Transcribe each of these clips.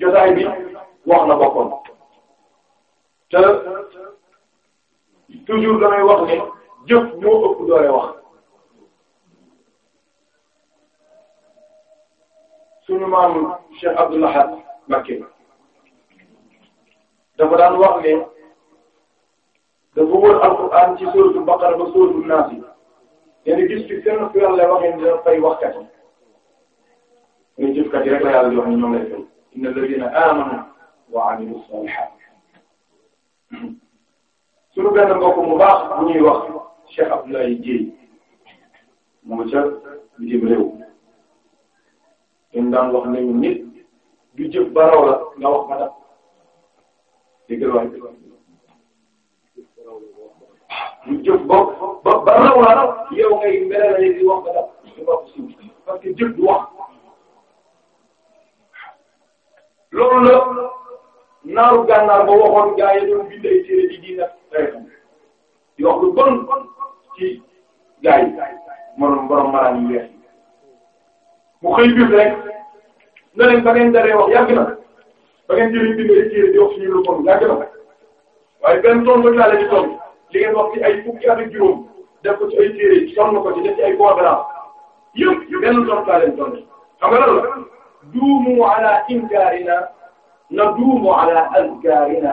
jotaay bi wax na boppam te toujours damay wax ne jëf moo ëpp doole wax suñu maam Cheikh Abdoul Ahad Mbacké dafa daan wax ne dafa wër alquran ci sóotu baqara ba sóotu naas yi nee na gis ci kenn ku yàlla waxee dina fay waxkat yi nga jëfkat yi rek la yàlla di wax ne ñoom lay fay inna alladina amanu wa amilu salihat suñu benn mbokk mu baax bu ñuy wax Cheikh Abdoulaye Dieye mu nga ca bitim réew ñun daan wax nañu nit du jëf ba raw la nga wax ba dab dégg nga du jëf ba ba ba raw la yow ngay mel ne di wax ba dab du wax si parce que jëf du wax loolu la naaru gànnaar ba waxoon gaa yi doon bindee téere bi di nag di wax lu bon ci gars yi moom borom maraam yu weex yi mu xëy biir rek ne leen ba ngeen daree wax yàgg na ba ngeen jëriñ bi nga ci di wax suñu lu bon yàgg na waaye benn tool ba laa leen di toll li ngeen wax ci ay fukki at ak juróom def ko ci ay téere sonn ko ci def ci ay conférence yëpp benn tool laa leen toll xam nga lan la duumu ala inkaarina na duumu ala azkaarina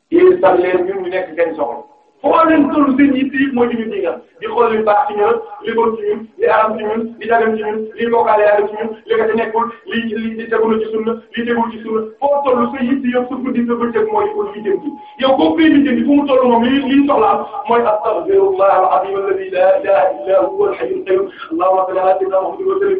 yéen sax leen ñun ñu nekk seen soxla foo leen toll seen yitt yi moo di ñu digal di xool li baax ci ñun li bon ci ñun li aram ci ñun li dagan ci ñun li bokkaale yàlla ci ñun li ko ci nekkul li li li tegul ci sunna li tegul ci sunna foo toll sa yitt yow sa guddi sa bëccëg mooy pour li jëm ci yow boo koy li jëm ci fu mu toll moom li li soxla mooy astaghfirullah al-azim alladhi la ilaha illa huwa al-hayyul qayyum allahumma salli ala sayyidina muhammad wa sallim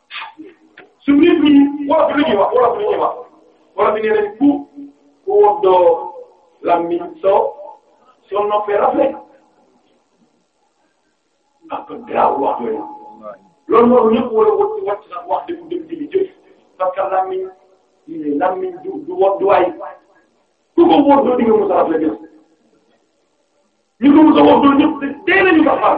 su nit ñi wolof bi lu ñuy wax wolof bi lu ñuy wax wolof bi nee nañ ku ku woddoo lammiñ soo soo noppee rafet ak garaaw wax yooyu loolu moo ñëpp war a wut wàcc sax wax dëgg dëgg bi jëf parce que lammiñ lammiñ du du wot du waay ku ko wóor doo digga musa rafet jëf ñu ko musa wóor doo ñëpp te tey lañu ko xaar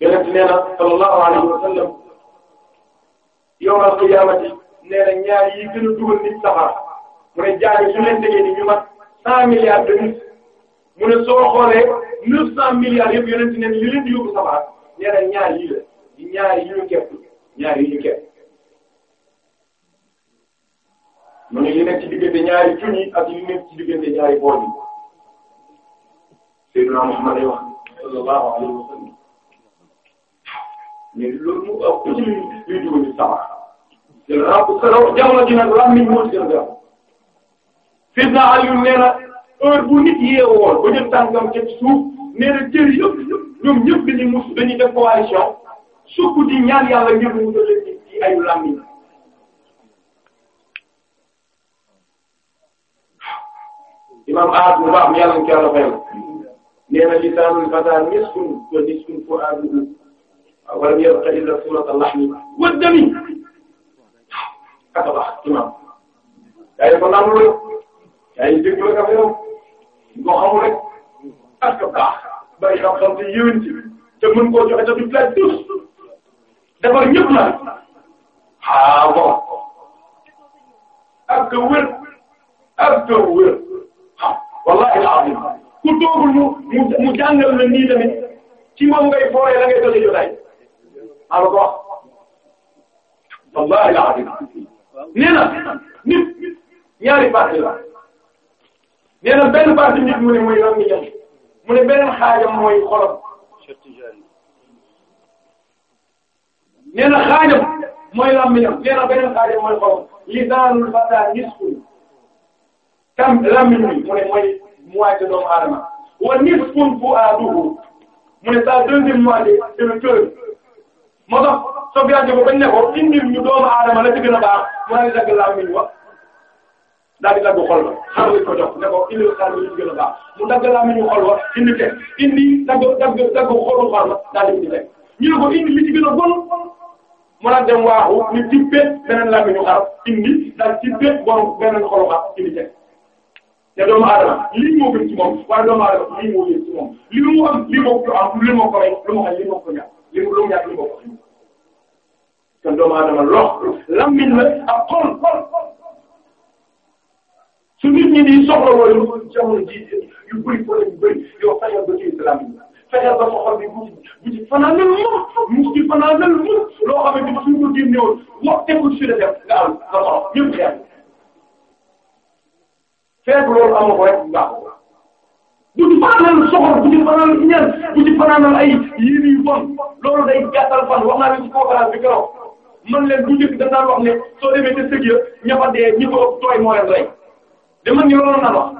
yonent nee na sallallahu alayhi wa sallam yawmal qiyaamati nee na ñaar yi gën a dugal nit safara mu ne jaay su leen tegee ni ñu mat cent milliards de nit mu ne soo xoolee neuf cent milliards yëpp yonent nee na li leen di yóbbu safara nee na ñaar yi la ñaar yi ñu képp ñaar yi ñu képp mu ne li nekk ci diggante ñaari cun yi ak li nekk ci diggante ñaari bool yi Seydina Muhammad lay wax sallallahu alayhi wa sallam mais loolu mu ëpp ci li li dugal ci sama jël rab saraw jamono ji nag lam miñ moo ci gën a gaaw Seydina Ali nee na heure bu nit yeewoon ba jël tànkam ca suuf nee na cër yëpp ñoom ñëpp dañuy mus dañuy def coalition sukk di ñaan yàlla ngir mu musal leen ci ayu làmmiñ imam ahad bu baax mi yàlla na ko yàlla fayal nee na lisaanul fata nisfun wa nisfun fu'aaduhu wa lam yabqa illa suurata lahmi wa dami ak baax imam yaa ngi ko nangu rek yaa ngi déglu rek affaire am ko xamul rek ak baax bari xam-xam te yéwén ci te mën koo joxe te du laaj tous defar ñëpp la ah bon ak ka wér ak ka wér ah wallaahi alazim ku toogul mu mu jàngal la nii tamit ci moom ngay fooyee la ngay doon jotaay maa la ko wax. wallahi la azim nee na nit ñaari parti la nee na benn parti nit mu ne mooy lan nga mu ne beneen xaajam mooy xolam nee na xaajam mooy làmmiñam nee na beneen xaajam mooy xolam lisaanul fataa nisfu kam làmmiñ bi mu ne mooy moitié doomu aadama wa nisfun fu'aaduhu mu ne sa deuxième moitié c'est le cœur moo tax Sofiane Diop bañ ne ko indil ñu doomu aadama la ci gën a baax mu daal di dagg làmmiñ wa daal di dagg xol ba xar lañ ko jox ne ko indil xar la ci gën a baax mu dagg làmmiñu xol wa indi teg indi dagg dagg dagg xolu xar la daal di indi teg ñu ne ko indi li ci gën a bon mën a dem waaxu ñu tibbee beneen làmmiñu xar indi daal tibbee borom beneen xolu xar indi teg te doomu aadama lii moo gën ci moom waaye doomu aadama lii moo gën ci moom li mu am lii moo ko am lii moo ko rey lu mu xam lii moo ko ñàkk lii lu mu ñàkk lii moo ko xam kon doomu aadama lox làmmiñ la ak xol xol su nit ñi di soxla wala lu jamono ji yu bëri problème yu bëri yow fexeel ba ci islam bi fexeel ba soxal bi bu bu ci fanaanal moom mu ci fanaanal moom loo xam ne suñ ko génneewoon wax tegu ci suñu def nga am nga soxla ñëpp xeex feeg loolu amoo ko rek baaxul bu ci fanaanal soxor bu ci fanaanal ñeent bu ci fanaanal ay yéen yu bon loolu day gàttal fan wax naa leen ci conférence bi keroog man leen bu njëkk dañ daan wax ne soo demee te sëg ya ña fa dee ñi ko ëpp tooy moo leen rey de man ñu loolu naan wax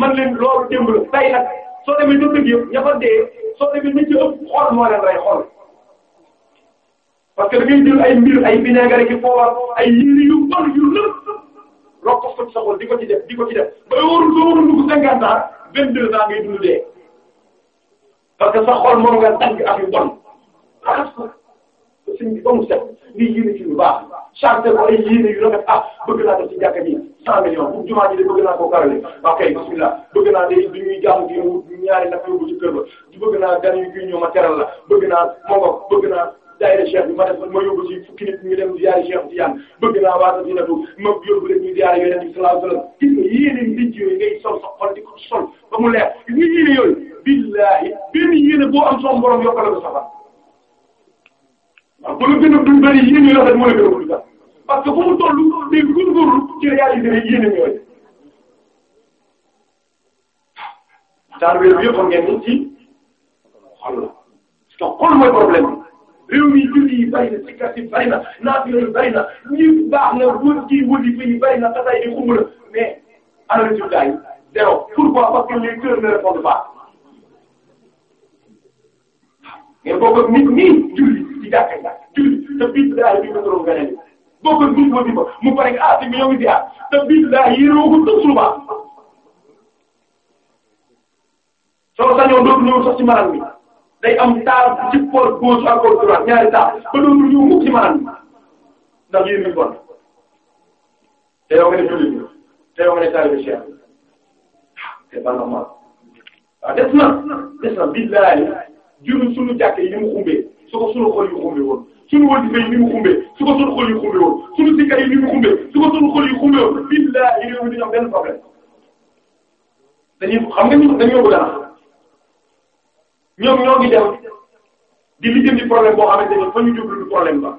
man leen loolu démb la tey nag soo demee te sëg ya ña fa dee soo demee ñi ci ëpp xol moo leen rey xol. parce que da ngay jël ay mbir ay vinaigre ki poobar ay yéri yu bon yu lëpp rok ko fëj sa xol di ko ci def di ko ci def ba warul soo warul dugg cinquante ans vingt deux ans ngay dund dee parce que sa xol moom nga tànk ak yu bon raxas ko suñ bi ba mu set lii yéene ci lu baax chargé ko ay yéene yu rafet ah bëgg naa def ci jàkka ji cent millions bu jumaa ji de bëgg naa koo karale waaw kay bismillah bëgg naa de bi ñuy jaamu ji ñaari nag yóbbu ci kër ba di bëgg naa gan yu ñëw ma teral la bëgg naa mogo bëgg naa daayira cheikh bi ma def ma yóbbu ci fukki nit ñu dem ziyaare cheikh Tijaan bëgg naa waata dina du ma yóbbu leen ñu ziyaare yonent bi sallallahu alayhi wasallam gis nga yéene nit yooyu ngay sol sa xol di ko sol ba mu leer gis nga yéene yooyu billahi benn yéene boo am son borom yokkal ko safar waaw bu la gën a dul bëri yéene yoo xam ne moo la gën a dul sax parce que fu mu toll day góorgóorlu ci réaliser yéene yooyu taar réew yëpp xam ngeen ni ci xol la parce que xol mooy problème bi réew mi julli yi bari na sikkat yi bari na naafila yi bari na ñi baax na wut kii wuti fi yi bari na xasaay yi xumb na mais ana résultat yi zéro pourquoi parce que les cœurs ne répondent pas nga bokk ak nit ñi julli ci jàkka jàkk julli te biir bi daal bi nga doon gën a nii bokk ak nit ñi mu pare nga ah si bi ñoo ngi ziar te biir bi daal yéeroo ko tëb suba soo sañoon dootu ñëw sax ci maram bi day am taar ci port gauche ak port droite ñaari taar ba dootu ñëw mukk ci maram bi ndax yéen ñu bon te yow nga ne julli te yow nga ne taalibe Cheikh c'est pas normal waaw des na des na billahi jurul suñu jàkk yi ni mu xumbee su ko suñu xol yu xumbe woon suñu wasifa yi ni mu xumbe su ko suñu xol yu xumbe woon suñu sikka yi ni mu xumbe su ko suñu xol yu xumbe woon billahi réew mi dañu am benn problème dañuy xam nga ñu dañoo bëgg a nax ñoom ñoo ngi dem di lijjanti problème boo xamante ne fa ñu jublu problème ba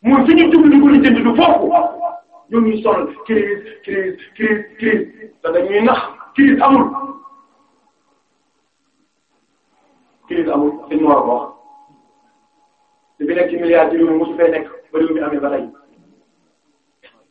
mooy fi ñu jublu di ko lijjanti du foofu ñoo ñuy sonn crise crise crise crise te dañuy nax crise amul crise amul dañ ma war a wax li fi nekk ci milliards yi moom mosu fee nekk ba réew mi amee ba tey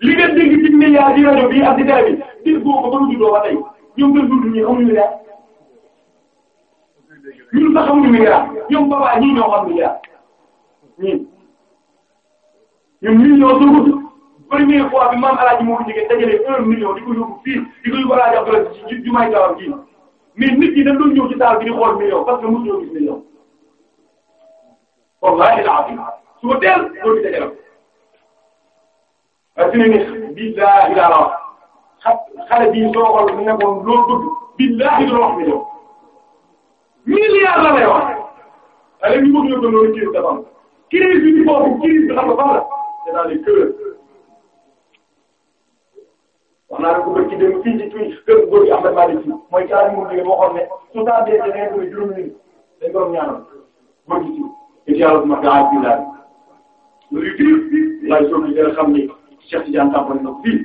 li ngeen dégg ci média ci rajo bi ak ci télé bi dégg boo ko ba mu juddoo ba tey ñoom gën dund ñi xamuñu milliard ñun sax xamuñu milliard ñoom babaa ñii ñoo xam milliard ñii ñun million suufu première fois bi maam alaaji moo ko jege dajale un million di ko yóbbu fii di ko yóbbu alaaji Abdoulaye ci jumaay gawam ji mais nit ñi dañ doon ñëw ci saal bi di xool million parce que mosu ñoo gis million wallahi alazim su ma teel loolu di dajale parce que ne billahi laa la wax xale bii soo xool ne ko loolu bëgg billahi doo wax million milliard la lay wax xale bi bëgg na ko loolu crise dafa am crise bi ci foofu crise bi xam nga fan la c'est dans les cœurs wax naa la ko bëri ci dem fii ci fii kër góor gi Ahmed Malick Sy mooy caa mu jógee waxoon ne su saa dee da ngay bëri juróomi nit dañ ko doon ñaanal góor gi ci incha allah ma gaa bi laaj loolu yu biir laaj soo gisee xam ni Cheikh Tidiane tàmbali na fii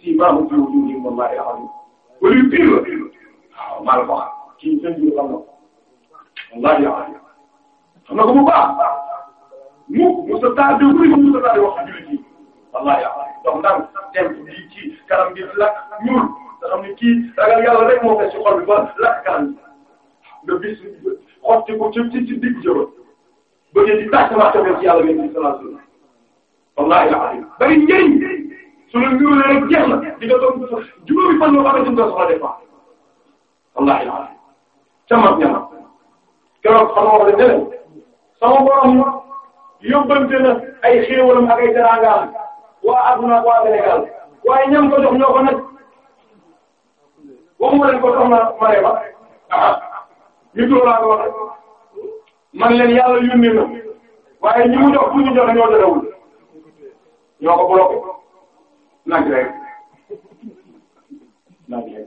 si baaxu jiw jiw jiw moom laa yoo xam ne loolu yu biir la waaw maa la ko wax kii seen jiw xam na ko wallaahi xam na ko bu baax mu Moussa Tall de wuli ko Moussa Tall wax ak jullit yi wallaahi donc ndax dem di ci kanam gi lakk ñuul nga xam ne kii ragal yàlla rek moo fay ci xol bi ba lakk kanam nga bis xotti ko ci ci ci digg jëba bëggee di tàcc maa tawee ci yàlla ngeen ci sallallahu alayhi wasallam wallaahi alazim bari njëriñ su la ñuulee rek jeex na di nga doon juróomi fan yoo xamante ni nga soxla départ wallaahi la ca mag ña mag keroog xam nga wax dëgg yàlla sama borom yóbbante na ay xéewalam ak ay teraangaam waa adduna ak waa Sénégal waaye ñam ko jox ñoo ko nag waxuma leen ko jox na mare ba ah ñu tuur laa ko wax man leen yàlla yónni na waaye ñi mu jox fu ñu joxe ñoo jotewul ñoo ko bloqué nag rek nag rek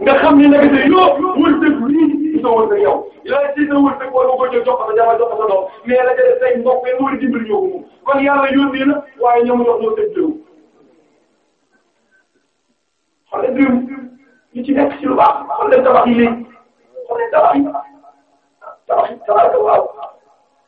nga xam ni nag de yoo wërsëg lii ci sa wërsëg yow yaa ci sa wërsëg wala ko jël jox ko sa jabar jox ko sa doom mais la jëlee say mbokk yi moo di dimbali ñoo ko moom kon yàlla yónnee na waaye ñoom ñoo ñoo tëj jëw xam nga démb ñu ci nekk ci lu baax xam nga tabax yi léegi xam nga tabax yi tabax yi tabax yi waaw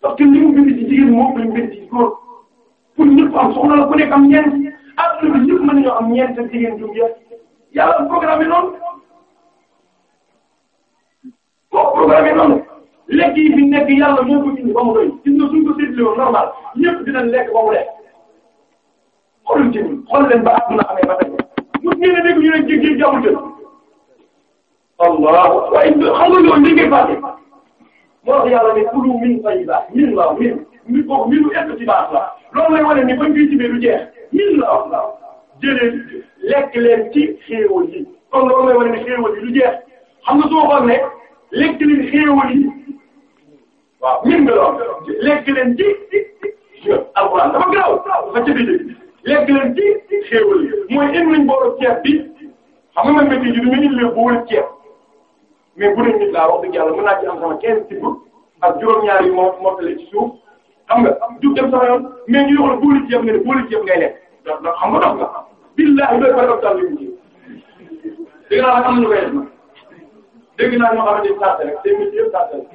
parce que li mu bind ci jigéen moom lañ bind ci góor pour ñëpp am soxla la ku nekk am ñeent àdduna bi ñëpp mën nañoo am ñeent ak jigéen jum yëpp yàlla programme noonu boo programme noonu lekk yi fi nekk yàlla moo ko indi ba mu doy gis nga suñ ko séddale woon normal ñëpp dinañ lekk ba mu lekk xoolal jëm xool leen ba àdduna amee ba tey mos ngeen a dégg ñu ne jéggi jaww jëm allah waaye xam nga loolu li ngay fàtte moo tax yàlla ne kulu min tayyibaat min la min min boobu min lu ëpp ci baax la loolu lay wane ni bañ koy jibee du jeex min la wax la jëlee lekk leen ci xéewal yi kon loolu lay wane ni xéewal yi du jeex xam nga soo xool ne lekk leen xéewal yi waaw min nga lool lekk leen ci alxuraan dafa gaaw dafa ci biir lekk leen ci xéewal mooy indi nañ boolu ceeb bi xam nga man métti ji du ma indil bu wër ceeb mais bu dee nit laa wax dëgg yàlla mën naa ci am sama 15 tibb ak juróom-ñaar yi moo moo tële ci suuf xam nga jug dem sama yoon mais ñu yoxal boolu ceeb nga ne boolu ceeb ngay lekk ndax xam nga dox nga billahi doy ko def daal dégg naa am na benn dégg naa ñoo xamante ni saa rek dégg nga yëpp saa rek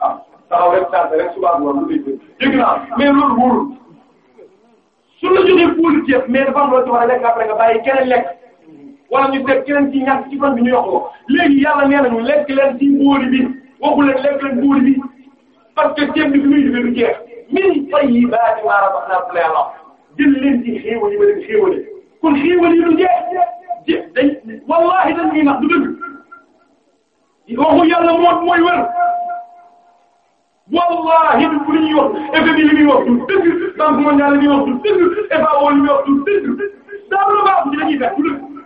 ah taxaw rek saa rek suba ak loolu dégg naa mais loolu wóorul su la joxee puul ceeb mais dafa am loo ci war a lekk après nga bàyyi keneen lekk wala ñu seet keneen ci ñàkk ci fan bi ñu yokk ko léegi yàlla nee nañu lekk leen ci mbooli bi waxu leen lekk leen mbooli bi. parce que ceeb bi muy jóge du jeex min tayyibaati maa razaqnaakum lay wax jël leen ci xéewal yi ma leen xéewale kon xéewal yi du jeex je dañ wallaahi dañ ñuy nax du dëgg waxu yàlla moo mooy wér wallaahi du bu ñuy wax effet bi li muy wax du dëgg banque mondiale li muy wax du dëgg FAO li muy wax du dëgg daal la baax ci dañuy fekk du dëgg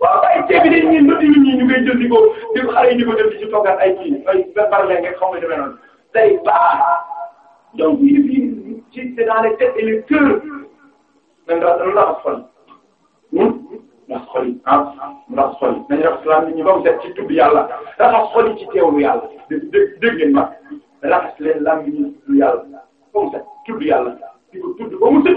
waaw ay ceeb bi dañ ñuy mbëtt yu ñii ñu koy jëndikoo di ko xale yi di ko def ci toggal ay kii ay par leen nga xaw ma demee noonu day baax donc yëf yi ci c'est dans les têtes et les cœurs nañ la nañ la raxas xol yi hmm? raxas xol yi ah raxas xol yi nañ raxas lan ñu ba mu set ci tudd yàlla raxas xol yi ci teewlu yàlla dé dé dégg ngeen ma raxas leen lan ñu tudd yàlla ba mu set tudd yàlla di ko tudd ba mu set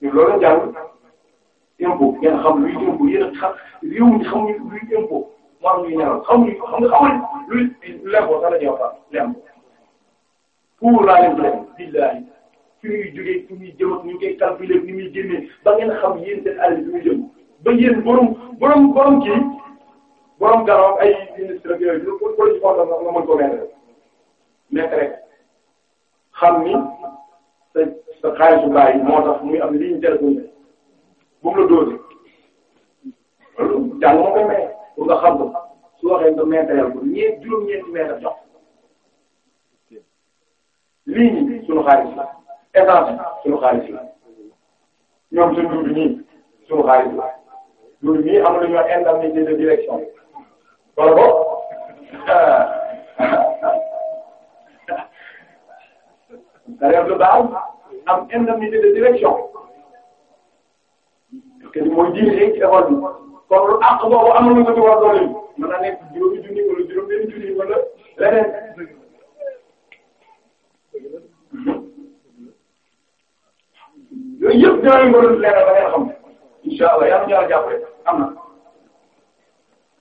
ñu loolu jàng impôt ngeen xam luy impôt yéen a xam réew mi xamuñu luy impôt moo am ñuy ñaanal xamuñu ko xam nga xamuñ luy lembo sax la ñuy wax lembo pour laa leen di leen billahi fi muy jógee fi muy jëm ak ñu koy calculer ni muy génnee ba ngeen xam yéen seen àll bi muy jëm ba yéen borom borom borom kii borom garaw ay ministre ak yooyu pour pour ñu xool nga mën ko mettre mettre rek xam ni sa sa xaalisu bàyyi moo tax muy am ligne téléphone bi bu mu la dóoree loolu jàng moo koy maye pour nga xam ko su waxee nga météo bu ñeent juróom-ñeenti mètre jox ligne bi suñu xaalis la essence suñu xaalis la ñoom suñ dund ñii suñu xaalis la ñun ñii am nañu indemnité de direction wala boog salaire de base am indemnité de direction parce que mooy dirigé ci école bi kon lu àq boobu am nañu ko ci war doole mën na nekk juróomi junni wala juróom benn junni wala leneen yooyu yëpp dina leen ko leeral ba ngeen xam incha allah yàlla na yàlla jàppale am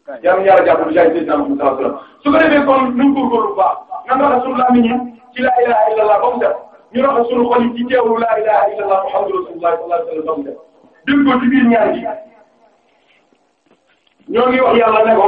na yàlla na yàlla jàppale jaay Seydina Muhammad sallallahu alayhi wasallam su ko defee kon nañ góorgóorlu bu baax nan la rasul laa nit ñi ci laa ilaha illallah ba mu def ñu raxas sunu xol yi ci teewlu laa ilaha illallah muhammadu rasulullah sallallahu alayhi wasallam ba mu def dégg ko ci biir ñaar gi ñoo ngi wax yàlla ne ko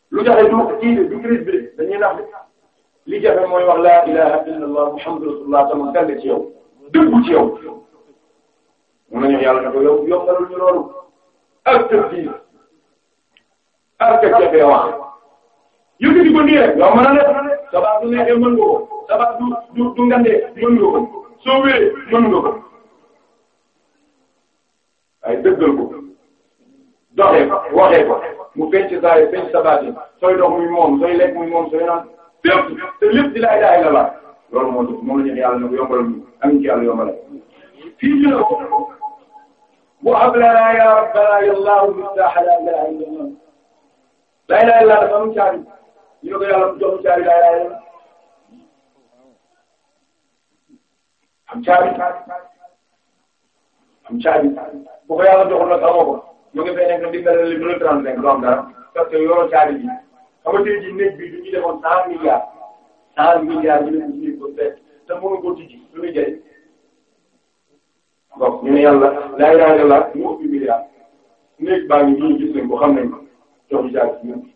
lu joxe du kii du crise bi dañuy nax de li jafe mooy wax laa ilaha illa allah muhammadu rasulullah sama sell ci yow dëggu ci yow mun nañu yàlla na ko yow yombalul ñu loolu ak tëb diin ak tëb jafee wax yëkkati ko nii rek yow mën na ne sabaa du neexee mën nga ko sabaa du du du ngandee mën nga ko soo wéree mën nga ko waaye dëggal ko doxee ko waxee ko mu fenc saa yi fenc sabaat yi sooy dox muy moom sooy lekk muy moom sooy naan fépp te lépp di laay daay la la loolu moo tax moom la ñu yàlla na ko yombalal ñu am ci yàlla yombalal fii ci la ko wa hab lana ya rabbana yallahu miftaaha la ilaha illa allah la ilaha illa allah dafa am caabi ñu ne ko yàlla jox caabi la ilaha illa am caabi am caabi bu ko yàlla joxul nag amoo ko mu ngi fay nekk di mel ni deux trente cinq du am dara parce que yoroo caabi ji xam nga tey jii néeg bi du ñu defoon cent milliards cent milliards ñu ne ko seet te mënu ko tijji lu muy jëriñ donc ñu ne yàlla laa ilaaha illallaah ñu ëpp milliards néeg baa ngi nii gis nañ ko xam nañ ko jox ñu caabi ji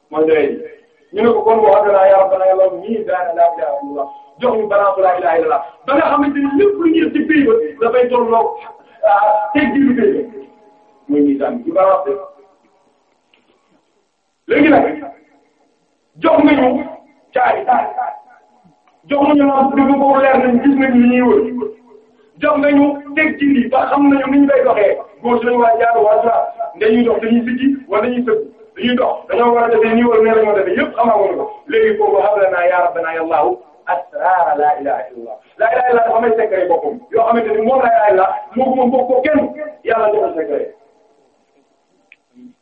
mooy doye ji ñu ne ko kon wax dëgg yàlla bala nga lool ñii daanaka laa ilaha illallah jox ñu balaa laa ilaha illallah ba nga xamante ni lépp lu ñuy ci pays ba dafay tolloo ah, teg ji lu pays ba muy ñuy daan ci balaa léegi nag jox nga ñu. caay caay jox nañu la dugg boobu leer nañ gis nañ li ñuy wër jox nañu teg ci lii ba xam nañu ni ñu koy doxee góor lañu waa jaar waa jaar dañuy dox dañuy siggi wala dañuy sëgg dañuy dox dañoo war a defee nii wala nee lañoo defee yëpp xamaaguñu ko léegi foofu xam la naa yaa rabbana yallaahu asraara laa ilaha illallah laa ilaha illallah dafa may secret boppam yoo xamante ni moom laa ilaha illallah moo ko moom bokk ko kenn yàlla jox na secret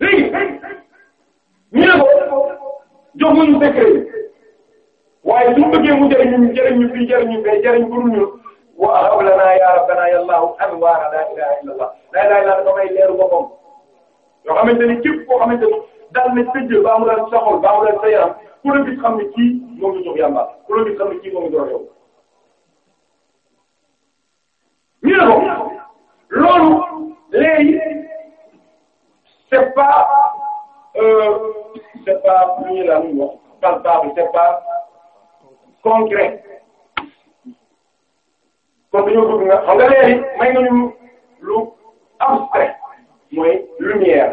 léegi ñu ne ko jox ma ñu secret bi waaye su ñu bëggee mu jëriñ ñu jëriñ ñu fii jëriñ ñu fee jëriñ pour ñu wa araw lana ya rabbana ya allah anwaara la ilaha illa allah la ilaha illa allah dafa may leeru boppam yoo xamante ni képp koo xamante ni daal na tëjj ba mu daan sa xol ba mu daan sa yaram ku la gis xam ne kii moom la jox yàmba ku la gis xam ne kii moom la jox yow ñu ne ko loolu léegi c'est pas euh, c'est pas lu ñu la ñu wax palpable c'est pas concret kon dañoo bëgg nga xam nga léegi may nga ñu lu abstrait mooy lumière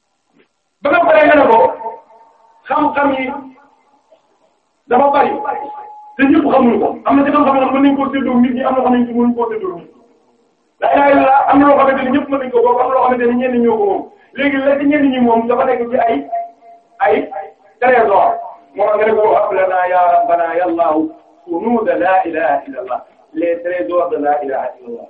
ba nga paree nga ne ko xam-xam yi dafa bari te ñëpp xamuñu ko am na ci xam-xam nag mën nañu koo séddoo nit ñi am na xam nañu ci mënuñu koo séddoo nit la ilaha illallah am na loo xamante ni ñëpp mën nañu ko bokk am na loo xamante ni ñenn ñoo ko moom léegi la ci ñenn ñi moom dafa nekk ci ay ay trésor moo tax nga ne ko hab lana ya rabbana ya allah kunuz la ilaha illallah les trésors de la ilaha illallah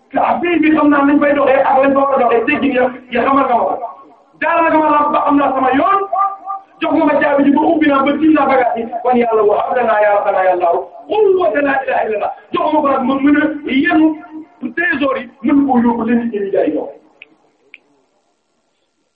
ah pays bi xam naa nañ fay doxee ak lañ fa war a doxee teggin ya ya xamal nga ma ko daal nga ma la ba xam naa sama yoon jox nga ma caabi ji ba ubbi naa ba tiim naa bagaas yi kon yàlla wa am danaa yàlla danaa yàlla xul wa danaa ilaaha illallah jox ma ko nag ma mën a yenu trésor yi mën koo yóbbu leen nit ñi jaay yow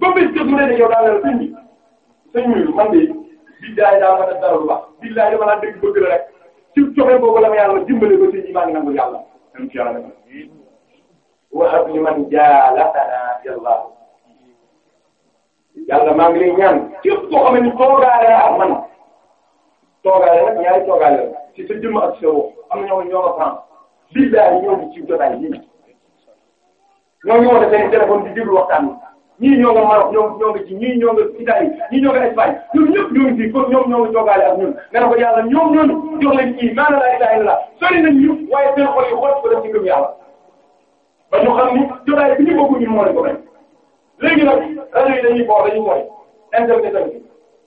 ba bés jot mu ne de yow daal la sëñ bi sëñ bi man de billaay daa ma def dara lu baax billaay dama laa dégg bëgg la rek ci joxe boobu la ma yàlla dimbale ba sëñ bi maa ngi nangu yàlla am ci yàlla wahab li man jaalatana yàlla yàlla maa ngi lay ñaan képp koo xam ne toogaale ak man toogaale nag ñaari toogaale la ci sa jëmm ak sa woo am na ñoo ñoo ko France billaay ñoo ngi ci jotaay yi ñoo ngi woote seen téléphone di déglu waxtaan bi ñii ñoo nga Maroc ñoo ñoo nga ci ñii ñoo nga Italie ñii ñoo nga Espagne ñun ñëpp ñoo ngi fii kon ñoom ñoo ngi toogaale ak ñun nga ne ko yàlla ñoom ñooñu jox leen kii maanaam laa ilaaha illallaah sori nañ ñu waaye seen xol yi xool ko def ci ngëm yàlla ba ñu xam ni jotaay bi ñu bëgg ñun moo leen ko may léegi nag rajo yi dañuy boor dañuy boor internet ak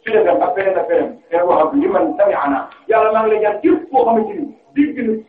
su dee ak beneen ak beneen te wax ak li man sami ana yàlla maa ngi lay ñaan képp koo xamante ni dégg na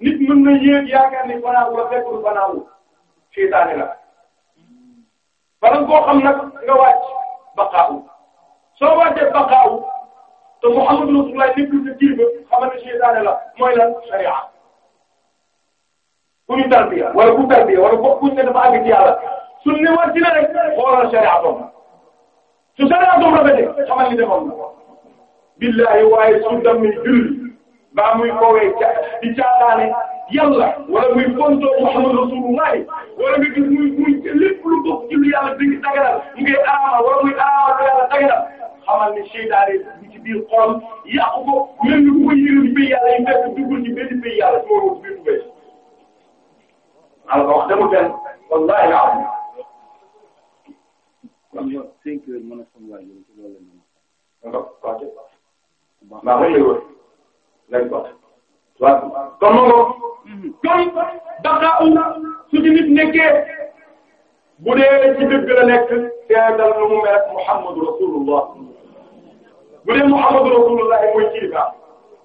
nit mën na yéeg yaakaar ni banaaw la fekk du banaaw seytaane la bala nga koo xam nag nga wàcc baqaawu soo wàccee baqaawu te Muhammadu Rasulullah lépp lu ci ba xamal ne seytaane la mooy lan sharia bu ñu tarbiya wala bu tarbiya wala bu ñu ne dafa àgg ci yàlla suñ ne wàcc na rek xoolal sharia boobu su sariya doom rafetee xamal ni defoon na billahi waaye su dammi julli baa muy kowee ca di caataane yàlla wala muy fontoo Muhammad Rasulullah wala nga gis muy muy lépp lu bokk ci lu yàlla dëgg daganal mu ngi araamal wala muy araamal lu yàlla daganal xamal ni seytaane bu ci biir xolam yàqu ko mel ni ko yëre ci biir yàlla yi fekk duggul ci benn biir yàlla ci moom biir bu alors wax dama benn wallahi am na cinq heures mën a sama waajur ci loolu lañ mën a waaw waaw xëy na lañ ko waaw kon ma ko kon dafa um su ci nit nekkee bu dee ci dëgg la nekk seetal nu mu mel Muhammadu Rasulullah bu dee Muhammadu Rasulullah mooy kilifa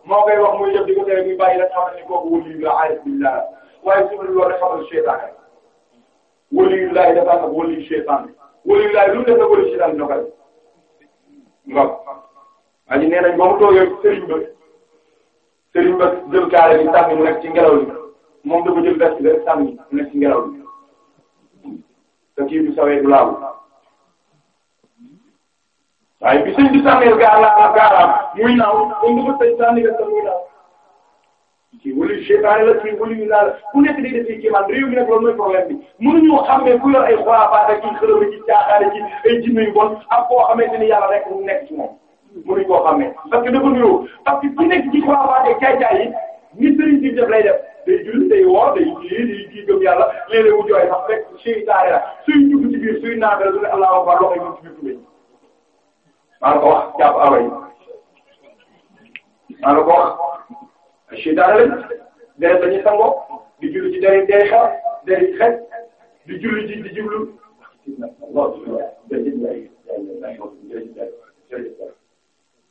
moo koy wax muy def di ko tere muy bàyyi la xamal ni kooku wëli la aarif billah waaye su dul loolu xamal seytaane waliyu laay dafa ak waliyu seytaan bi waliyu laay lu mu def la waliyu seytaan bi ñoo koy waaw waa ji nee nañ ba mu toogee sëriñ ba sëriñ ba jël kaare bi sànni mu nekk ci ngelaw li moom dafa jël veste bi rek sànni mu nekk ci ngelaw li te kii bi sawee du laabu waaye bi sëñ bi sànnee gaalaama gaalaam muy naaw moom dafa tëj sànni nga sa muy naaw ci wëlu seytaane la ci wëlu yu naa la ku nekk day def ci kéemaan réew mi nag loolu mooy problème bi mënuñu xam ne ku yor ay xuraafaat ak ci xërëm ci caaxaare ci ay jinne yu bon ak koo xamante ni yàlla rek mu nekk ci moom mënuñu koo xam ne parce que dafa nuyoo parce que ci nekk ci xuraafaat ak caay-caay yi ni sëriñ bi def lay def day julli day woor day kii day kii gëm yàlla léeg-léeg mu jooy sax rek suy taare la suy dugg ci biir suy naan la su ne allahu akbar loxo yi ñu ci biir tubéy maa la ko wax jàpp away maa la ko wax suy taare lañ deret dañuy sangoo di julli ci deret day xar day xet di julli ci di jublu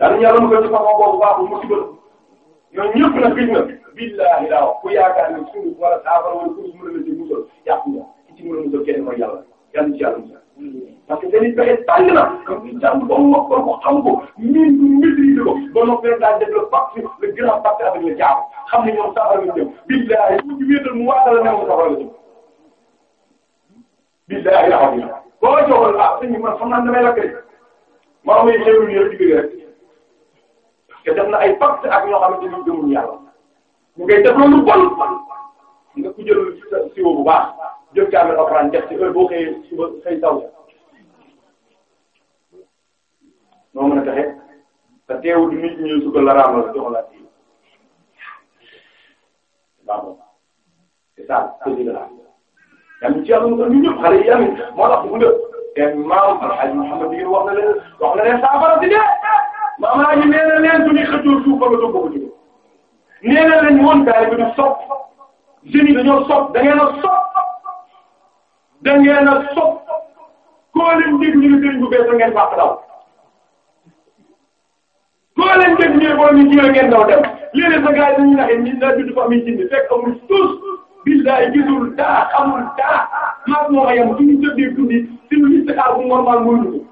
yàlla ñu yàlla mu gën ci façon boobu baaxul mu sibal ñoom ñëpp nag gis na billahi laa wax ku yaakaar ne suuf wala saafara wala suuf mën na ci musal yàqu nga ki ci mën a musal kenn mooy yàlla yàlla ci yàlla musal parce que seen i pexe tàng na comme ni jàng ba mu wax ba mu xam ko miin bu maîtriser ko ba noppi daal def le pacte le grand pacte avec le diable xam ne ñoom saafara lañ jëm billahi bu ñu wéetal mu waatala ne mu saafara la jëm billahi la xam boo ma joxoon ah sëñ bi man xam naa damay lakk rek maa may xéwlu nii rek digg rek parce que def na ay pacte ak ñoo xamante ni gëmuñu yàlla ñu ngay def loolu bon nga ku jël sa siwo bu baax jël kaamel alxuraan def ci heure boo xëyee suba xëy taw noo mën a taxe te teewul nit ñi su ko la raamal jox la c'est ça c'est libéral yam ci yàlla musal ñu ñëpp xale yi yamit moo tax bu dëkk te maam alxaaj Muhammad bi wax na leen wax na leen saafara si dee maam alaaji nee na leen suñuy xëccoo suuf ba nga doon bëgg jóge nee na leen woon daal bi du sopp jeunes yi dañoo sopp da ngeen a sopp da ngeen a sopp koo leen dégg ñu ne sëriñ bu bees ngeen fàq daw koo leen dégg ñu ne boo ñu jiw ngeen daw dem léeg-léeg sa gars yi dañuy naxe nit daa judd fa amee jinne fekk amul tous billaay gisul daa xamul daa maag moo ma yem suñu tëddee tuuti suñu listixaar bu normal mooy dugg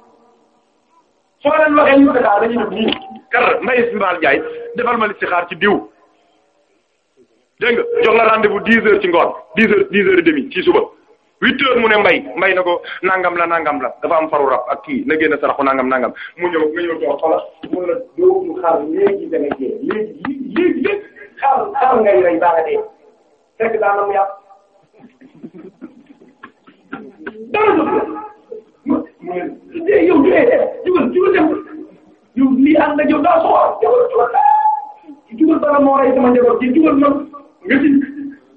soo leen waxee listixaar dañuy def nii. kar Mbaye Ismaël Ndiaye defal ma listixaar ci diw. dégg nga jox la rendez-vous dix heures ci ngoon dix heures dix heures et demi ci suba huit heures mu ne mbay mbay na ko nangam la nangam la dafa am faru rab ak kii na génn saraxu nangam nangam mu ñëw nga ñëw jox xola mun la doomu xar léegi da nga jee léegi léegi léegi xar xar ngay rey baa nga dee fekk daana mu yàpp dara dugg la mu ne yow ñu lay def jugal jugal dem yow lii ànd ak yow daa soxor jabar jugal naa ci jugal bala moo rey sama jabar ci jugal man nga ci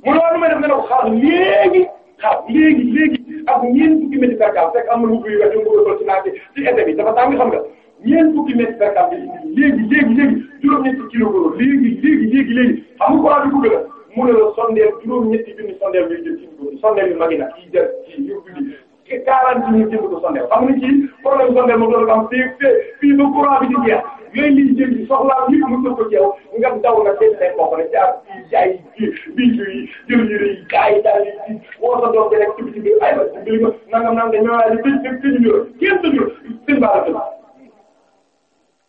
mu loolu may def nga ne ko xaar léegi xaar léegi léegi ak ñeent fukki mètre per cave fekk am na lu buy wet yu mu bëgg a ci naaj ci été bi dafa tàng xam nga ñeent fukki mètre per cave bi léegi léegi léegi juróom-ñetti kilo ko léegi léegi léegi léegi xam nga courant bi bëgg la mu ne la sondeel juróom-ñetti junni sondeel yu jël ci sondeel yu mag yi nag yi jël ci yu guddi ci quarante minutes jënd ko sondeel xam nga ci problème sondeel moom loolu am fii fii ba courant bi di jeex yooyu liy jënd soxlaa nit mu tëb ko ci yow nga daw na seen seen bopp rek jaar fii jaay bii yi jël ñu rëy gars yi daal di woo sa doom bi rek ci biir biir ay ba ci biir nangam nangam dañoo daal di tëj tëj tëj ñu kenn tëjul seen baara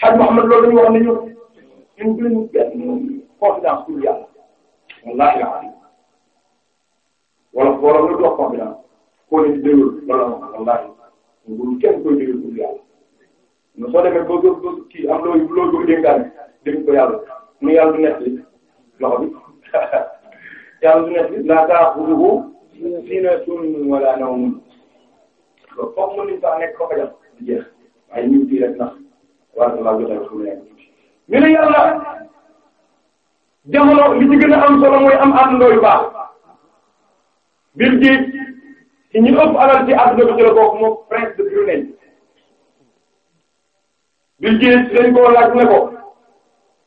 xaj Mouhamed loolu dañu wax ne ñun ñun bu ñu benn confidence pour yàlla wallaahi la am wala wala lu dox confidence koo leen déglu loolu la wallaahi bu ñu kenn koy déglu pour yàlla mais soo demee ba ba kii am loo loo bëgg dénkaane dégg ko yàlla mu yàlla du nekk li loxo bi yàlla du nekk li la taaxuduhu sinatun wala nawmun loolu foofu mën nañu faa nekk ko ko jàpp di jeex waaye ñu ngi rek ndax waaw damaa jot a xam ne ñu ne yàlla jamono li ci gën a am solo mooy am àndandoo yu baax Bill Gates ci ñu ëpp alal ci àdduna bi ci la bokk moom prince de Brunei Bill Gates dañ koo laaj ne ko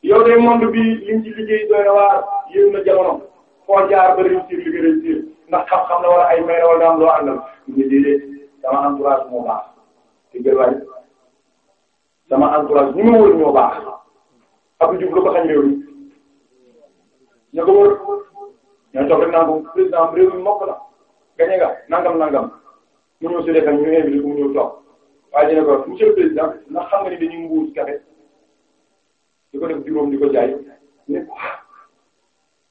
yow de monde bi liñ ci liggéey doy na waar yéen na jamono foo jaar ba réussir li nga réussir ndax xam-xam la wala ay may la wala daam loo àndal ñu ne déedéet sama entourage moo baax te jël waay sama entourage ñu ma wër ñoo baax Abdou Diouf la ko xañ réew mi ña ko wër ñoo toog rek naan ko président réew mi mokk la gañe nga nangam nangam mu ñëw si defee ñu invité ko mu ñëw toog waaye dina ko monsieur le président ndax xam nga ni dañuy mbuur café di ko def juróom di ko jaay ne ko ah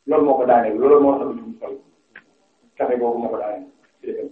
loolu moo ko daaneel loolu moo tax ñu sol café boobu moo ko daaneel si defee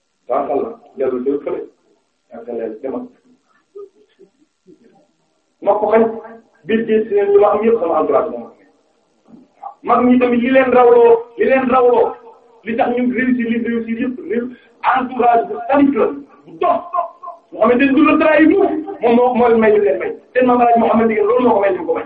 waaw xala jarul jël fële yaa ngi leen demal ma ko xañ biir géej gi ñu ma am yëpp sama entourage moom mag ñi tamit li leen rawloo li leen rawloo li tax ñu réussir li réussir yëpp réew entourage bu tamit la bu dox moo xamante ni du la trahi moom moo mooy may ñu leen may seen maam laaj moo xamante ni loolu moo ko may ñu ko may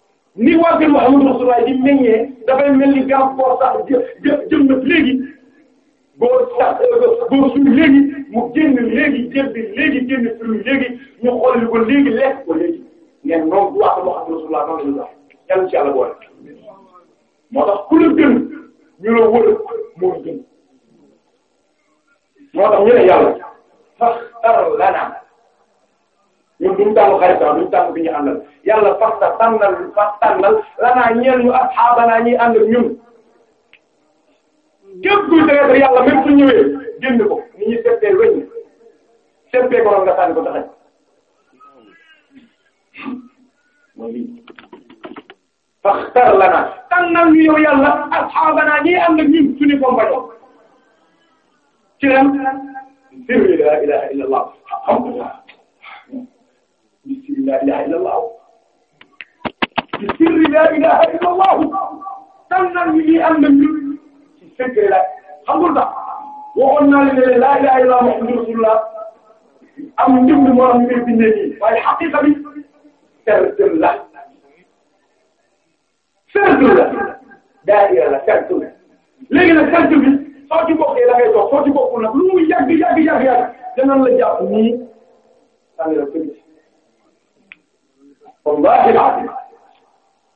ni waa kër ma amul rasulaay di meññee dafay mel ni garab boo sax jë jë jëm na léegi boo sax boo suul léegi mu génn léegi jël bi léegi génn suul léegi ñu xool ko léegi lekk ko léegi ngeen noonu bu baax moo xam rasulaay noonu la yàlla ci yàlla boole moo tax ku la gën ñu la wër moo gën moo tax ñu ne yàlla sax dara la naan ñun duñ tànn xaritam duñ tànn bi ñu àndal yàlla fas ta tànnal fas tànnal lanaa ñeel ñu asxaabanaa ñuy ànd ak ñun képp kuy traître yàlla même su ñëwee génn ko ni ñuy seppee weñ seppee ko nga sànni ko taxañ mooy lii faxtar lana tànnal ñu yow yàlla asxaabana ñi ànd ak ñun suñu compagnon ci ren sir la ilaha illa allah alhamdulillah bismillah la ilaha illa allah bisir la ilaha illa allah tànnal ñu ñi ànd ak ñun ci secret la xamul tax waxoon naa leen ne la ilaha illa allah muhammadu rasulullah am njënd moo am mbir bi ne nii waaye xaqiqa bi cercle la cercle la daayira la cercle la léegi nag cercle bi soo ci bokkee da ngay toog soo ci bokkul nag lu mu yàgg yàgg yàgg yàgg danañ la jàpp nii da ngay la tëj wallaahi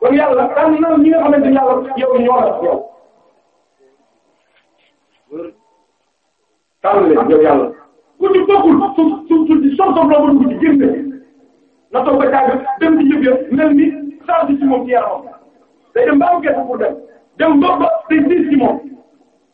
kon yàlla tànn na ñi nga xamante ni yàlla yow ñoo la yow tànn leen yow yàlla ku ci bokkul su su su di soog soog loo mën di génne na toog ba caag dem ci yëf ya mel ni saa si ci moom ci yaramam day dem ba am gerte pour dem dem ba ba day diis ci moom.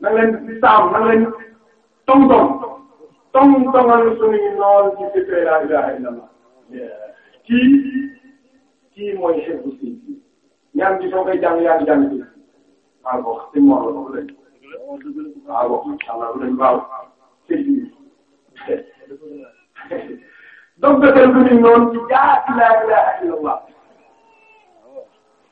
na nga leen di saabu na nga leen tong tong tong tongal suñuy noon ci dëkk la ilaha illallah kii kii mooy xeex bu si ñaan bi soo koy jàng yaa ngi jàng bi waaw boo xam si moom la boobu lañ waaw boo xam incha allah bu lañ baaw sëñ bi donc dëkkal suñuy noon ci jaa ilaha illallah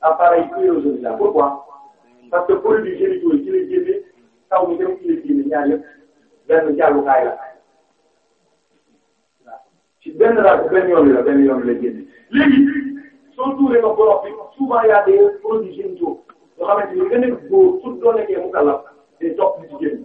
appareil cryogénique la pourquoi parce que produit génique yooyu ci lay génne taw bi tamit ci lay génne ñaar yëpp benn jàllukaay la waaw ci benn rajo benn yoon bi la benn yoon bi lay génne léegi soo tuuree nga borom bi souvent y a des produits génitaux yoo xamante ni nga nekk góor su doon nekkee mu kàllaaf day topp di ci génn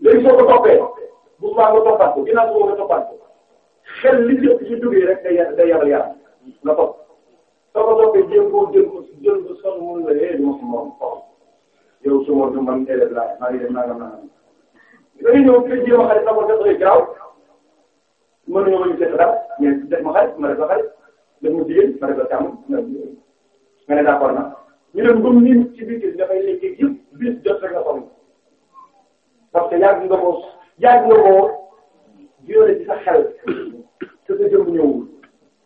léegi soo ko toppee bu subaa nga toppaat ko ginnaaw soo ko toppaat ko xel li jëpp ci duggee rek day day yabal yaram nga topp soo ko toppee jéem koo jël ko jël ko sonn mun la yee duma ko moom xool yow su ma du man élève laa maa ngi dem naa nga naan da ngay ñëw fi jéem a xarit sama def lay gaaw mën nañoo mën a jot dara mais def ma xarit ma def la xarit def ma jigéen ma def la càmm nga ne d'accord na ñu dem comme ni ci biir kër dafay lekk yëpp bis jot rek la soxla parce que yàgg nga ko yàgg nga ko violé ci sa xel te sa jëm ñëwul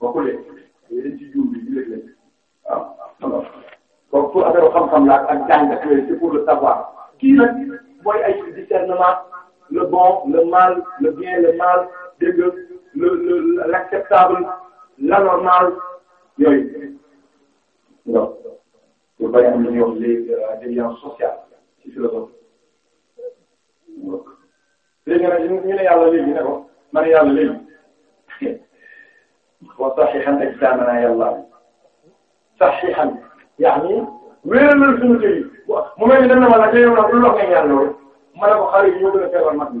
boo ko lee yéen ci jiw bi di leen lekk waaw waaw donc pour affaire xam-xam la ak jàng ak yooyu c'est pour le savoir kii nag mooy ay discernement le bon le mal le bien le mal dégg nga le le l'acceptable l'anormal yooyu non lu bari am na ñuy wax les euh, déviances sociales ci philosophe léegi nga ne ñu ne yàlla léegi ne ko man yàlla léegi wa saxiixan ajsaamana yàlla saxiixan yaani wéeral suñu kër yi mu mel ni dañ ne ma nag yow nag lu dox nga ñaan loolu ma ne ko xale yi ñoo gën a feebar mag bi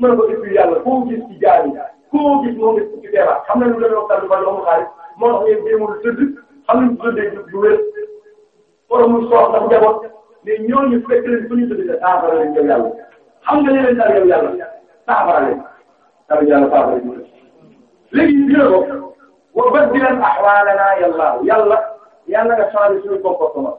mën ko ëpp yàlla koo gis ci jaar yi koo gis moo ngi ci feebar xam nañ lu demee waxtaan bi ba amul xaalis moo tax ngeen jéemul tëdd xam nañ tëddee jub lu wér wala mu soox ndax njaboot mais ñooñu fekk leen fu ñu tëdd sa saafara leen yow yàlla xam nga leen daal yow yàlla saafara leen daal yàlla saafara leen léegi ñu gën a ko wa baddilan ahwaalana yàlla yàlla yàlla nga changé suñu comportement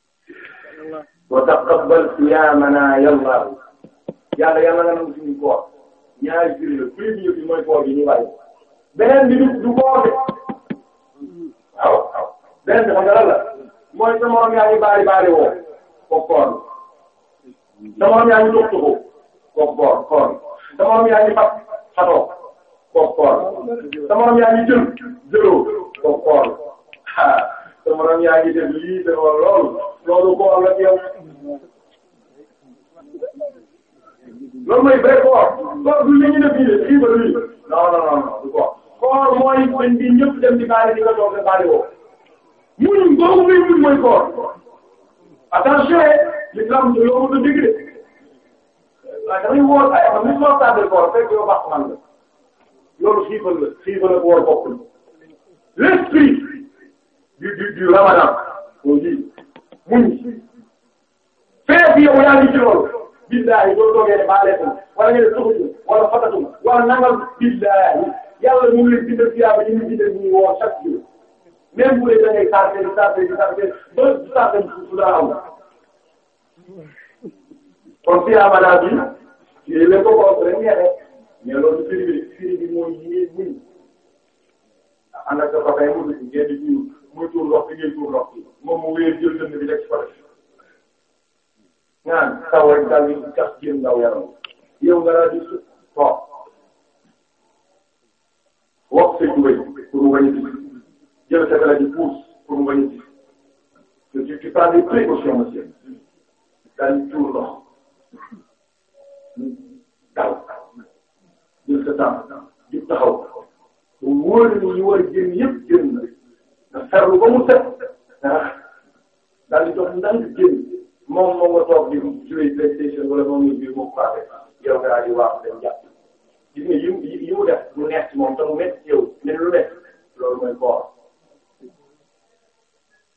wa taqabbal siyaamana yàlla yàlla yàlla nga nangu suñu koor ñaari julli la julli bi ñu mooy koor bi ñu bàyyi beneen bi du koor de waaw waaw beneen bi xam nga lan la mooy sa morom yaa ngi baari baari woo ko koor dama am yaa ngi dox tuxu kooku koor koor dama am yaa ngi fat fatoo kooku koor dama am yaa ngi jël jëloo kooku koor ah dama am yaa ngi def lii def loolu loolu koor la yow loolu mooy vrai koor koor du li ñu def nii de fii ba lii non non non du koor koor mooy sëñ bi ñëpp dem ci baari di nga toog ne baari woo muñ boobu ngay muñ mooy koor attention l'islam du yomb du digg de waaye damay woor ay am ni soo tardé koor fekk yow baax man la loolu xiifal la xiifal ak woor bokkul l'esprit du du du ramadan on dit muñ fees bi yow yaa ngi ci loolu billahi doo toogee maa lekk wala nga ne soxna wala fatatuma wala nangal billahi yàlla ñu ngi leen bindal fiyaa ba ñu ngi bindal ñu woo chaque jour même bu dee da ngay tardé di tardé di tardé ba du tardé du la am kon fiyaa ba daal bi yéen a ko ko rek ñeexee mais loolu firi bi firi bi mooy yéen ñun ànd ak sa papa yi mu dugg ngeen di tuur muy tuur ndox bi ngay tuur ndox bi moom mu wéer jël dënn bi rek ci côté ñaan taw rek daal di tax jëm ndaw yaram yow nga daal di toog wax sa jubay pour mu bañ a gis jël sa kala di puus pour mu bañ a gis te tu tu parles des précautions monsieur daal di tuur ndox daw jël sa temps di taxaw bu wóor ni ñu war a génn yëpp génn na nga ferlu ba mu set dara daal di dox ndànk génn moom moo nga toog di jouer PlayStation wala moom nga jouer moom paase yow nga daal di waax dem jàpp gis nga yi yi mu def mu nekk moom te mu métti yow ne lu nekk loolu mooy koor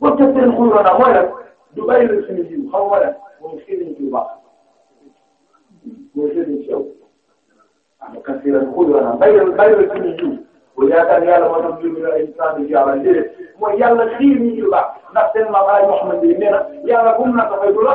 boo teg seen xulóo na mooy lan du bàyyi la suñu jiw xaw ma lan moom sëriñ ci baax mooy sëriñ ci yow am na kasiran xulóo na bàyyi la bàyyi la suñu jiw bu yaakaar yàlla moo tax jiw bi la ay sant bi yàlla déedéet mooy yàlla xiir ñu ci baax ndax seen maam ay Muhammad yi nee na yàlla bu mu naka fay du la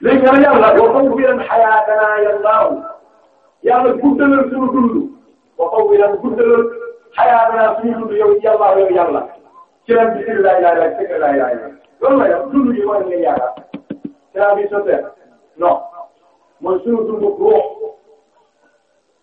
léegi nag yàlla wa tawwilan hayaatana yallaahu yàlla guddalal suñu dund wa tawwilan guddalal hayaatana suñu dund yow yàlla yow yàlla ci la bi la ilaha illa fekk la ilaha illa loolu la yow dund gi mooy ngay yaakaar c'est la vie sociale non mooy suñu dund ruux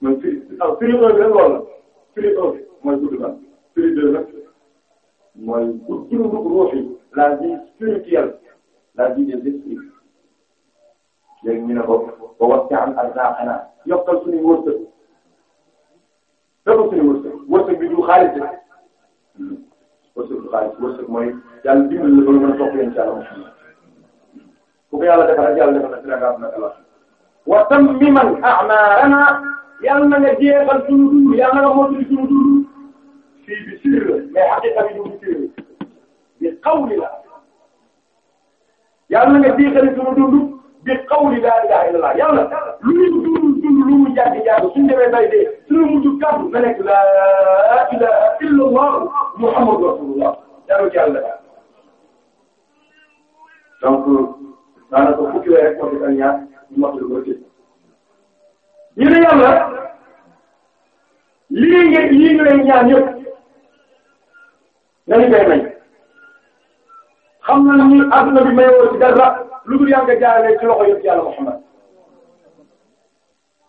man firi ah firi un bi rek loolu la firi un bi mooy gudd fan firi deux nag mooy gudd dundu ruux yi la vie spirituelle la vie des esprits léegi ñu ne ko ba wasi'an arzaaqanaa yokkal suñu wërsëg yokkal suñu wërsëg wërsëg bi du xaalis de hmm. wërsëg du xaalis wërsëg mooy yàlla dimbali la ba mën a topp yéen ci yàlla bu ko yàlla defal rek yàlla defal na Sénégal nag la wa tammiman a'marana yàlla na nga jeexal suñu dund yàlla na nga mottali suñu dund fii bi sirr mais haqiqa bi du sirr bi qawli la yàlla na nga jeexal suñu dund bi qawli la ilaha illallah yàlla lu ñu dund dund lu mu yàgg yàgg suñu demee bay dee suñu mujj kàddu na nekk la ilaha illallah muhammadu rasulullah yàlla yàlla donc daanaka fukki weer rek foofu ak ñaar ñu mot lu ko ci ñu ne yàlla lii nga lii nga leen ñaan yëpp dañu koy may xam na ni adduna bi mayoo ci dara lu dul yaa nga jaarale ci loxo yëpp yàlla Muhammad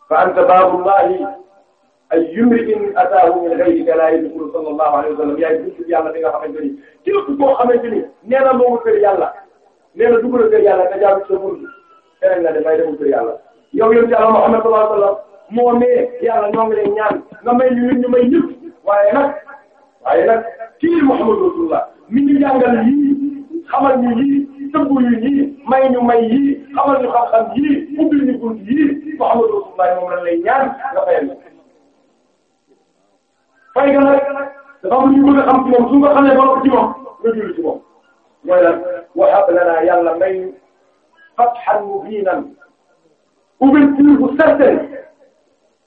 fa anta baabullahi ay yumri'in ataahu min ghayrika laa yadkhulu sallallahu alayhi wa sallam yaay buntu yàlla bi nga xamante ni képp koo xamante ni nee na moomu kër yàlla nee na dugg na kër yàlla nga jaamu sa buntu keneen la dafay demul kër yàlla yow yonent yàlla Muhammad sallallahu alayhi wa sallam moo nee yàlla ñoo ngi lay ñaan nga may ñu ñu may ñëpp waaye nag waaye nag kii Muhammad Rasulullah mi ñu jàngal yii xamal ñu yii tëbbu ñu yii may ñu may yii xamal ñu xam-xam yii ubbil ñu bunt yii Muhammad Rasulullah moom lañ lay ñaan nga fayal la fay ga nag dafa am lu ñu bëgg a xam ci moom su nga xamee ba ci moom nga julli ci moom mooy lan wa hab lana yàlla may fathan mubinan ouverture bu certaine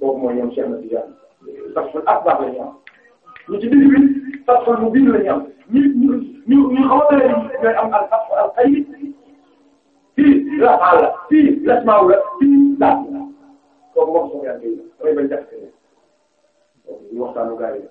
boobu mooy ñoom Cheikh Madi Diagne sax fan ak baax la ñu am ñu ci digg bi sax fan mu bind la ñu am ñu ñu ñu ñu xaw a doyal ñooy am al sax al xayr fii la xaal la fii la smaaw la fii laaj la kooku moom soxna Yane Gueye la damay bañ jaxase ne kooku ñu waxtaanu gars yi la.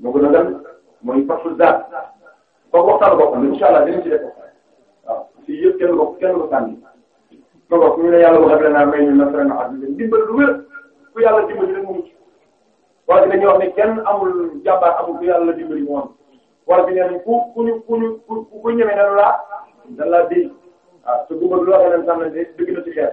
moo gën a dem mooy fasu daal kooku waxtaan boppam incha allah dinañ ci def waaw fii yëpp kenn ko kenn ko sànni ma bokk ñu ne yàlla waxal la naa may ñu nasara na àdduna ndimbal lu wér ku yàlla dimbali rek mu mucc wala bi dañuy wax ne kenn amul jàmbaar amul ku yàlla dimbali mu am wala bi nee nañ ku ku ñu ku ñu ku ku ñeme dana laa dana laa dégg waaw te bu ma lu waxee leen sànni dëgg na ci xeer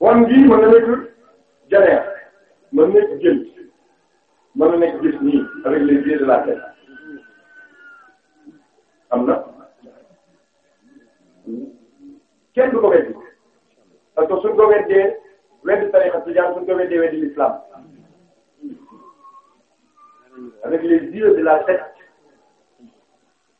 wan gi mën na nekk janeer mën na nekk jën mën na nekk gis nii avec les yeux de la tête am na kenn du ko weddi parce que suñ ko weddee weddi tariqa tijaan suñ ko weddee weddi l'islam avec les yeux de la tête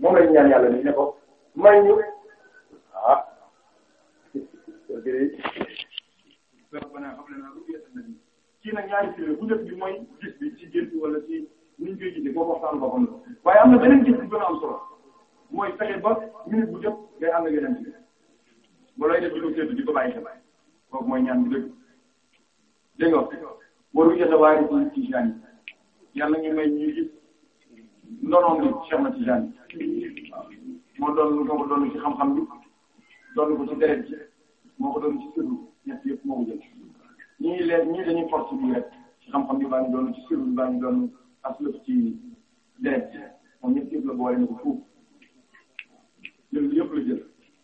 moom lañu ñaan yàlla ni ne ko may ñu ah kii nag ñaari firi bu njëkk bi mooy gis bi ci gént wala ci ni ñu koy gisee boobu waxtaan boppam la waaye am na beneen gis bu gën a am solo mooy fexe ba minute bu jot ngay ànd ak yeneen bi ba looy def di ko seetlu di ko bàyyi xel kooku mooy ñaan bu dëgg dégg nga waru jota waaye di Tijaan yi yàlla ñu may ñu gis ndonoom bi Cheikh Ahmad Tijaan moo doon moo ko doon ci xam-xam bi doon ko ci deret ji moo ko doon ci sirru ñett yëpp moo ko jël ñii leen ñii dañuy force bi rek ci xam-xam bi baa ngi doon ci sirru baa ngi doon aslëf ci deret ji moom ñett yëpp la boole na ko fuuf loolu yëpp la jël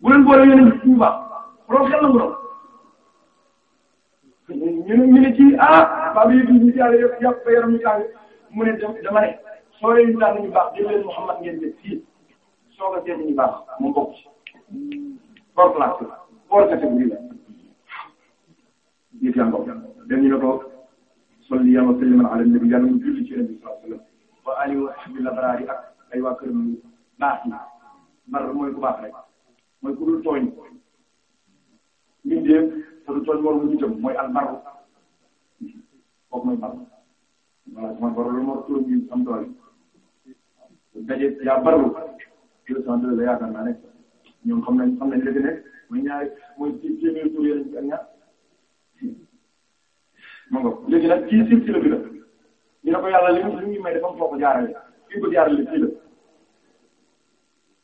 bu leen boole yéen a ngi Touba borom xel la mu doon ñu ne ñu ne ci ah baa bi yëpp ñu jaaree yëpp yàpp ba yaram ñu tàng mu ne dama ne soo leen daan ñu baax jël leen Muhammad ngeen jël fii soo ko seet ñu baax moom bokk ci bor place bor kese bu la gis yaa ngoog dem ñu ne ko salli yàlla salliman ala nabi yàlla mu julli ci nabi sallallahu alayhi wa sallam wa alihi wa sahbihi al-abrar ak ay waa kër yu baax yi mar mooy ku baax rek mooy ku dul tooñ ñun de te du tooñ moromu itam mooy al-barr kooku mooy barr waaw man borom lu ma tuur bi am doole daje yaa barlu deux cent deux la yaakaar naa ne ñoom xam nañ xam nañ dëgg ne mooy ñaari mooy ci téeméer tuur yéen ak ñaar ma nga léegi nag kii sib si la bi la ñu ne ko yàlla li mu li muy may dafa am foo ko jaarale fi ko jaarale fii la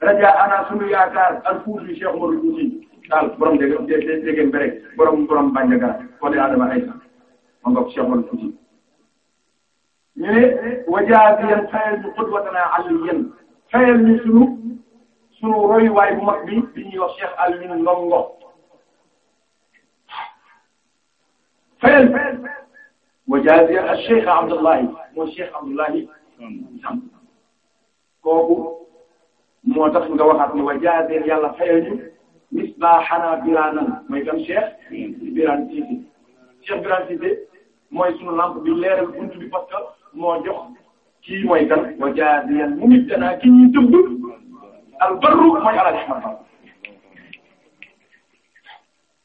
raja ana sunu yaakaar al fuuti Cheikh Omar Fouti daal borom dégg nga dégg dégg ngeen bëre borom borom Bandiagara wala Adama Aïssa ma ngoog Cheikh Omar Fouti ñu ne wajaa bi yan fayal ñu xudwatana aliyan fayal ñu sunu sunu royuwaay bu mag bi bi ñuy wax Cheikh Aliou Ndongo fayal wajaa bi yan Cheikh Abdoulaye mooy Cheikh Abdoulaye Samb kooku moo tax nga waxaat ni wa jaazeel yàlla fayal ñu mis baa xanaa biraanan mooy kan Cheikh Birane Cissé Cheikh Birane Cissé mooy sunu lampe bi leeral buntu bi parce que moo jox kii mooy kan wa jaazeel mu nit danaa ki ñuy tëbb al barru mooy alal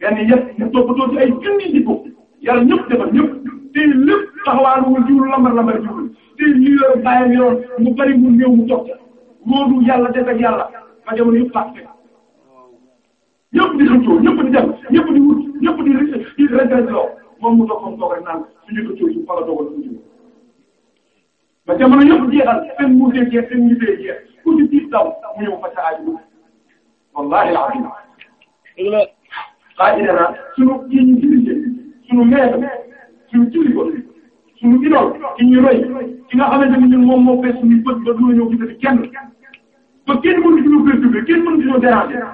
benn yëpp mu toppatoo ci ay junni di ko yàlla ñëpp defal ñëpp te lépp taxawaalu wul jiwul lambar lambar jiwul te li yor bàyyam yoroon mu bari mu néew mu toog loolu yàlla def ak yàlla ba jamono yëpp paas fekk ñëpp di xëccoo ñëpp di dem ñëpp di wut ñëpp di di rëdd rëdd loo moom mu toog moom toog rek naan suñu xëccoo suñu fa la toogal suñu ba jamono yëpp jeexal seen muusee jeex seen ñibee jeex ku ci tiit daw mu ñëw fa ca aaju wallahi alazim xaaji nee naa sunu kii ñu dirigé sunu maître sunu kilifa sunu idole ki ñu roy ki nga xamante ni ñun moom moo fees suñu bët ba doo ñëw gisati kenn ba kenn mënu ci ñu perturbé kenn mënu ci ñu déranger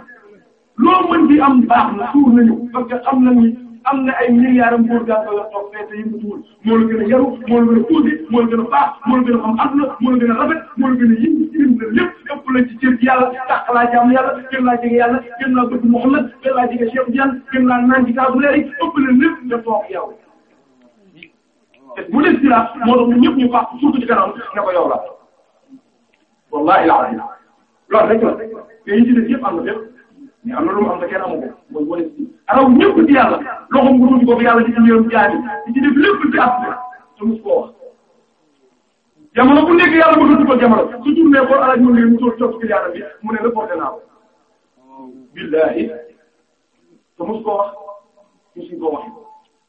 loo mën di am baax na suur nañu parce que xam nañu am na ay milliards am góor gaa nga toog fee te yëngatuwul moo la gën a yaru moo la gën a tuuti moo la gën a baax moo la gën a xam àdduna moo la gën a rafet moo la gën a yëngu yëngu na lépp ëpp la ci cër yàlla tàq laa jaamu yàlla gën laa jege yàlla gën laa bëgg Muhammad gën laa jege Cheikh Diagne gën laa naan ci kaabu leer yi ëpp la lépp nga toog yow te bu dee si la moo tax ñun ñëpp ñu baax surtout ci kanam ne ko yow la wallahi la loolu rek la te yi ci des yëpp am na fépp mais am na lu mu am te kenn amu ko mooy wane si araw ñëpp ci yàlla loxo mu ruuj boobu yàlla di ci yërëm jaani di ci def lépp ci àpp te mu ko wax jamono bu nekk yàlla bëgg a dugal jamono su tourné ko alaaj mu ne mu toog toog ci yàlla bi mu ne reporté naa ko billahi te mu ko wax mu suñ ko wax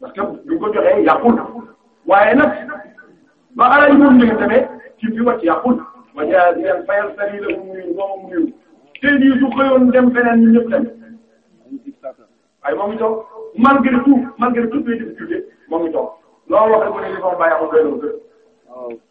parce que ñu ko joxee yàqul waaye nag ba alal yi moom ñu demee ci bi wàcc yàqul ma jaay di leen fayal sari la mu nuyu moom mu nuyu tey jii su xëyoon dem feneen ñu ñëpp dem waaye moom ñu toog malgré tout malgré toutes les difficultés moom ñu toog loolu wax dëgg yàlla li ma wax bàyyi amul benn